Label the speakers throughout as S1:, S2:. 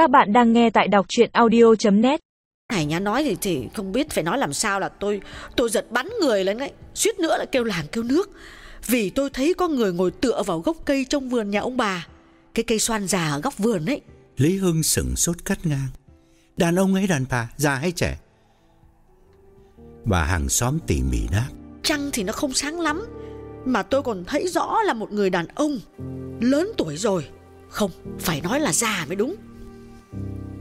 S1: Các bạn đang nghe tại đọc chuyện audio.net
S2: Hải nhá nói thì thì không biết phải nói làm sao là tôi tôi giật bắn người lên đấy, suýt nữa là kêu làng kêu nước. Vì tôi thấy có người ngồi tựa vào gốc cây trong vườn nhà ông bà, cái cây xoan già ở góc vườn ấy.
S3: Lý Hưng sững sốt cắt ngang. Đàn ông ấy đàn bà, già hay trẻ? Bà hàng xóm tỉ mỉ đáp.
S2: Trăng thì nó không sáng lắm, mà tôi còn thấy rõ là một người đàn ông lớn tuổi rồi. Không, phải nói là già mới đúng.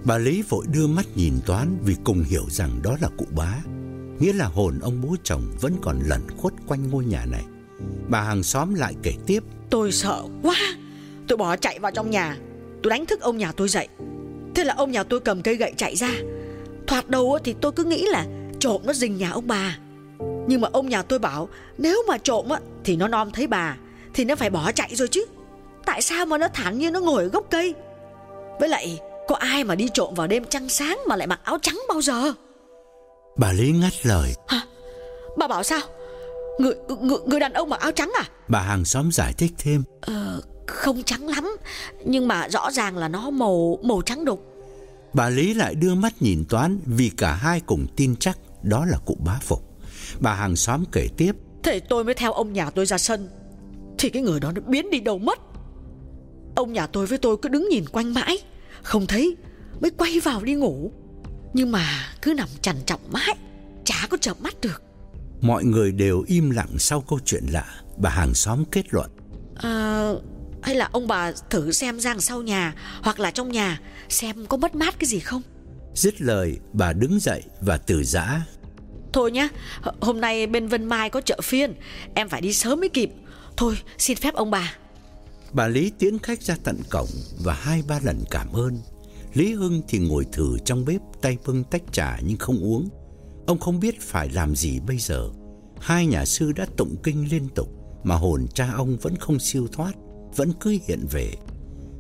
S3: Bà Lý vội đưa mắt nhìn Toán vì cùng hiểu rằng đó là cụ bá, nghĩa là hồn ông bố chồng vẫn còn lẩn khuất quanh ngôi nhà này. Bà hàng xóm lại kể tiếp,
S2: Tôi sợ quá, tôi bỏ chạy vào trong nhà, tôi đánh thức ông nhà tôi dậy. Thế là ông nhà tôi cầm cây gậy chạy ra. Thoạt đầu á thì tôi cứ nghĩ là trộm nó rình nhà ông bà. Nhưng mà ông nhà tôi bảo nếu mà trộm á thì nó nom thấy bà thì nó phải bỏ chạy rồi chứ. Tại sao mà nó thản nhiên nó ngồi ở gốc cây? Với lại có ai mà đi trộm vào đêm trăng sáng mà lại mặc áo trắng bao giờ?
S3: bà Lý ngắt lời,
S2: Hả? Bà bảo sao? Người, người, người đàn ông mặc áo trắng à?
S3: bà hàng xóm giải thích thêm,
S2: Ờ, không trắng lắm Nhưng mà rõ ràng là nó màu màu trắng đục
S3: Bà Lý lại đưa mắt nhìn Toán vì cả hai cùng tin chắc đó là cụ bá Phục. Bà hàng xóm kể tiếp,
S2: Thế tôi mới theo ông nhà tôi ra sân Thì cái người đó nó biến đi đâu mất Ông nhà tôi với tôi cứ đứng nhìn quanh mãi Không thấy Mới quay vào đi ngủ. Nhưng mà cứ nằm trằn trọc mãi Chả có chợp mắt được.
S3: Mọi người đều im lặng sau câu chuyện lạ. Bà hàng xóm kết luận,
S2: à, Hay là ông bà thử xem ra sau nhà Hoặc là trong nhà Xem có mất mát cái gì không?
S3: Dứt lời bà đứng dậy và từ giã.
S2: Thôi nhá Hôm nay bên Vân Mai có chợ phiên Em phải đi sớm mới kịp. Thôi xin phép ông bà
S3: Bà Lý tiễn khách ra tận cổng và hai ba lần cảm ơn. Lý Hưng thì ngồi thử trong bếp tay bưng tách trà nhưng không uống. Ông không biết phải làm gì bây giờ. Hai nhà sư đã tụng kinh liên tục mà hồn cha ông vẫn không siêu thoát, vẫn cứ hiện về.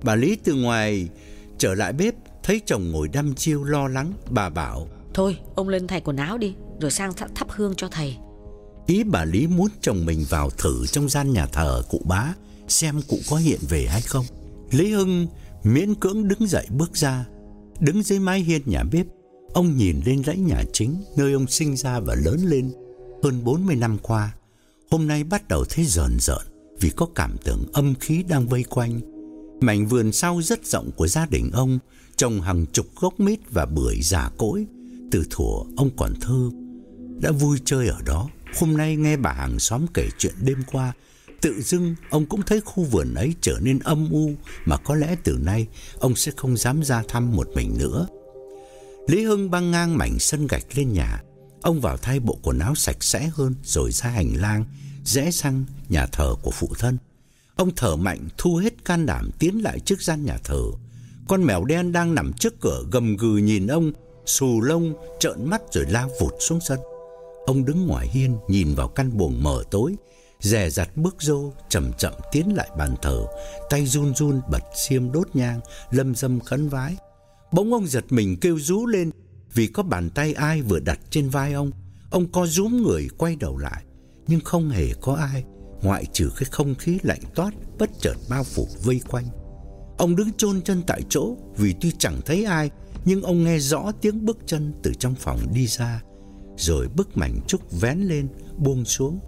S3: Bà Lý từ ngoài trở lại bếp thấy chồng ngồi đăm chiêu lo lắng, bà bảo
S2: Thôi ông lên thay quần áo đi Rồi sang th- thắp hương cho thầy
S3: Ý bà Lý muốn chồng mình vào thử trong gian nhà thờ cụ bá xem cụ có hiện về hay không. Lý Hưng miễn cưỡng đứng dậy bước ra, đứng dưới mái hiên nhà bếp, ông nhìn lên dãy nhà chính nơi ông sinh ra và lớn lên hơn 40 năm qua. Hôm nay bắt đầu thấy rờn rợn vì có cảm tưởng âm khí đang vây quanh. Mảnh vườn sau rất rộng của gia đình ông trồng hàng chục gốc mít và bưởi già cỗi từ thuở ông còn thơ đã vui chơi ở đó. Hôm nay nghe bà hàng xóm kể chuyện đêm qua, tự dưng ông cũng thấy khu vườn ấy trở nên âm u mà có lẽ từ nay ông sẽ không dám ra thăm một mình nữa. Lý Hưng băng ngang mảnh sân gạch lên nhà, ông vào thay bộ quần áo sạch sẽ hơn rồi ra hành lang, rẽ sang nhà thờ của phụ thân. Ông thở mạnh thu hết can đảm tiến lại trước gian nhà thờ. Con mèo đen đang nằm trước cửa gầm gừ nhìn ông, xù lông, trợn mắt rồi lao vụt xuống sân. Ông đứng ngoài hiên nhìn vào căn buồng mờ tối, dè dặt bước dô chậm chậm tiến lại bàn thờ, tay run run bật xiêm đốt nhang, lâm dâm khấn vái. Bỗng ông giật mình kêu rú lên vì có bàn tay ai vừa đặt trên vai ông. Ông co rúm người quay đầu lại, nhưng không hề có ai, ngoại trừ cái không khí lạnh toát bất chợt bao phủ vây quanh. Ông đứng chôn chân tại chỗ vì tuy chẳng thấy ai, nhưng ông nghe rõ tiếng bước chân từ trong phòng đi ra, rồi bức mảnh trúc vén lên, buông xuống.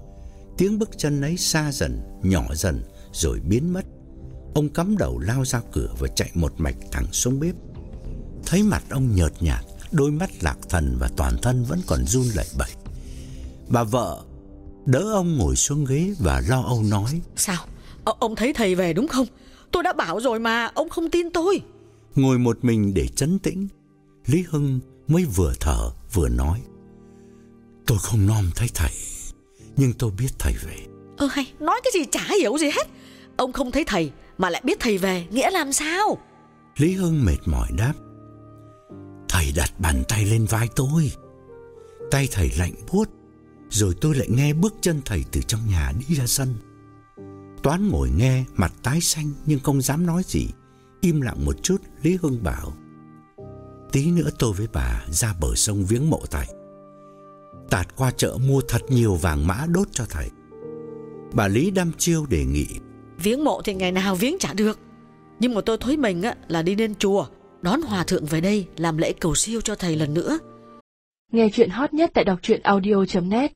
S3: Tiếng bước chân ấy xa dần, nhỏ dần rồi biến mất. Ông cắm đầu lao ra cửa và chạy một mạch thẳng xuống bếp. Thấy mặt ông nhợt nhạt, đôi mắt lạc thần và toàn thân vẫn còn run lẩy bẩy. Bà vợ đỡ ông ngồi xuống ghế và lo âu nói:
S2: Sao Ờ, Ông thấy thầy về đúng không Tôi đã bảo rồi mà Ông không tin tôi
S3: Ngồi một mình để trấn tĩnh, Lý Hưng mới vừa thở vừa nói: "Tôi không nom thấy thầy, nhưng tôi biết thầy về."
S2: Ơ hay nói cái gì chả hiểu gì hết Ông không thấy thầy Mà lại biết thầy về Nghĩa làm sao
S3: Lý Hưng mệt mỏi đáp: "Thầy đặt bàn tay lên vai tôi. Tay thầy lạnh buốt, rồi tôi lại nghe bước chân thầy từ trong nhà đi ra sân." Toán ngồi nghe, mặt tái xanh nhưng không dám nói gì. Im lặng một chút, Lý Hưng bảo: "Tí nữa tôi với bà ra bờ sông viếng mộ thầy. Tạt qua chợ mua thật nhiều vàng mã đốt cho thầy." Bà Lý đăm chiêu đề nghị:
S2: Viếng mộ thì ngày nào viếng chả được. Nhưng mà tôi thấy mình á, là đi lên chùa Đón hòa thượng về đây làm lễ cầu siêu cho thầy lần nữa.
S1: Nghe chuyện hot nhất tại đọc truyện audio.net